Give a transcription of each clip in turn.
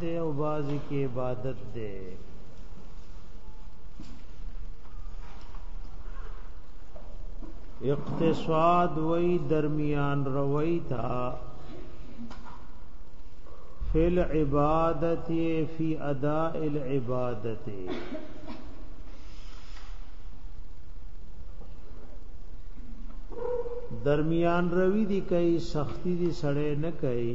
دی او بازی کې عبادت دی اقتصاد وی درمیان روی تا فی العبادت فی اداء العبادت درمیان روی دی کوي سختی دی سړی نه کوي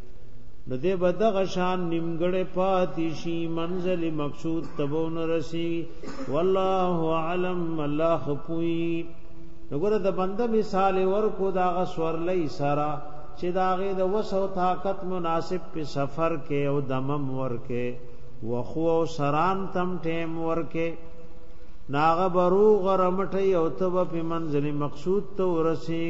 نو دې بدغه شان نیمګړې پاتې شي منزل مقصود تبون رسی والله علم الله خپوي وګوره د بنده مثال ورکو دا غسور لای سرا چې داغه د وسو طاقت مناسب په سفر کې او دمم ورکه وخو او سران تم ټیم ورکه ناغه برو غرمټي او تب په منزل مقصود ته ورسی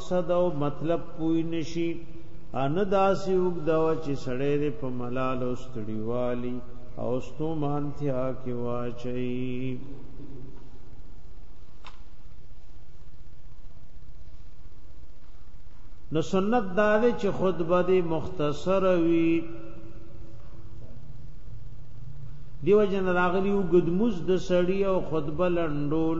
مقصد او مطلب پوی نشي ان داسې وګدو چې سړی دې په ملال او ستړیوالي او ستو مانتیا کې واچي نو سنت دا دی چې خطبه دې مختصر وي دیو جن راغلی وګدموز د سړی او خطبه لندول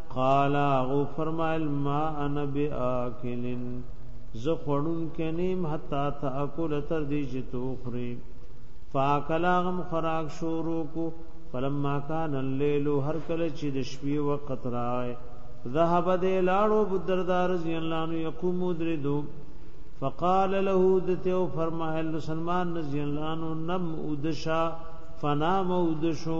قال او فرمایل ما انا باکلن ز خړون کنیم حتا تاکل تر دې چې تو خوري فاکلاغم خراق شروع کو فلما کان الليل هر کله چې د شپې وخت راغی ذهب د لاړو بدردار رضی الله عنه يقوم دريدو فقال له دته او فرمایل سلمان رضی الله عنه نم ودشا فنام ودشو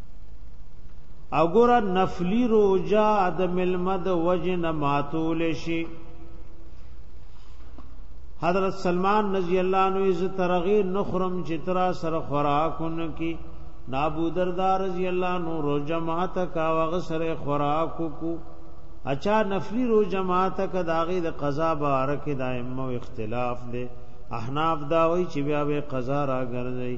اګوره نفلی روجا د ملمد وجن ماتول شي حضرت سلمان رضی الله عنه ز ترغی نخرم چترا سر خوراکون کی نابو دردار رضی الله عنه رو جماعت کا وغ سر خوراک کو اچا نفلی رو جماعت کا داغی د قضا بارک دائمه اختلاف دے احناف دا وی چې بیا به قضا را ګرځي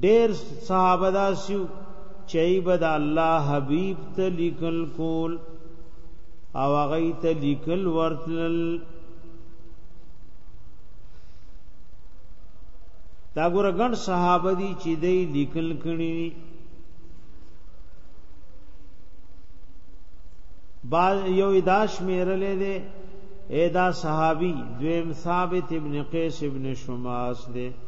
ډیر صحابه داسیو چي بد الله حبیب ته لیکل کول او هغه ته لیکل ورتل دا ګور غن صحابه دي چې دی لیکل کړي با یو اداش میرلې ده ادا صحابي دویم ثابت ابن قیس ابن شماس ده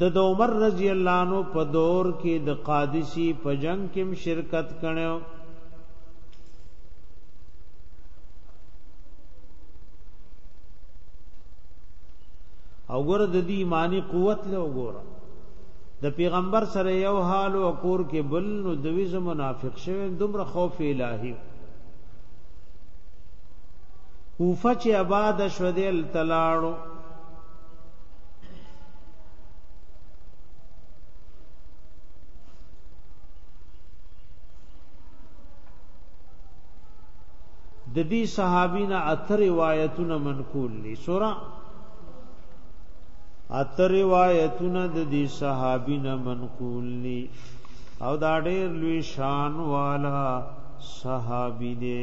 د عمر رضی الله عنه په دور کې د قادسی په جنگ کې شرکت کړو او ګور د دې ایمانی قوت له وګوره د پیغمبر سره یو حال او کور کې بل نو د ویز منافق شوی دومره خوف الهی کوفه چې آباد شو دی تلاړو د دې صحابینا اتر روایتونه منقول دي سورہ اتر روایتونه د دې صحابینا منقول دي او دا ډېر لوی شان والا صحابي دي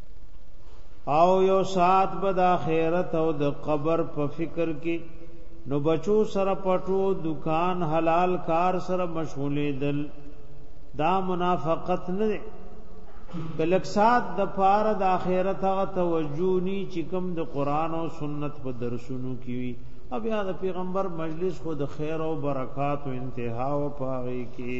او یو سات به د آخرت او د قبر په فکر کې نو بچو سره پټو دکان حلال کار سره مشغولې دل دا منافقت نه دی کلک سات د پار د آخرت هغه توجه ني چې کوم د قران او سنت په درسونو کې وي او بیا د پیغمبر مجلس خو د خیر او برکات او انتها او پاره کې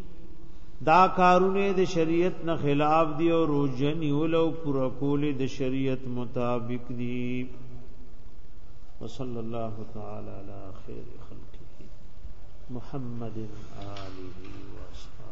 دا کارونه د شریعت نه خلاف دی او روزه نیول او پوره کول د شریعت مطابق دی وصلی الله تعالی علی خیر خلقه محمد آله و اصحابه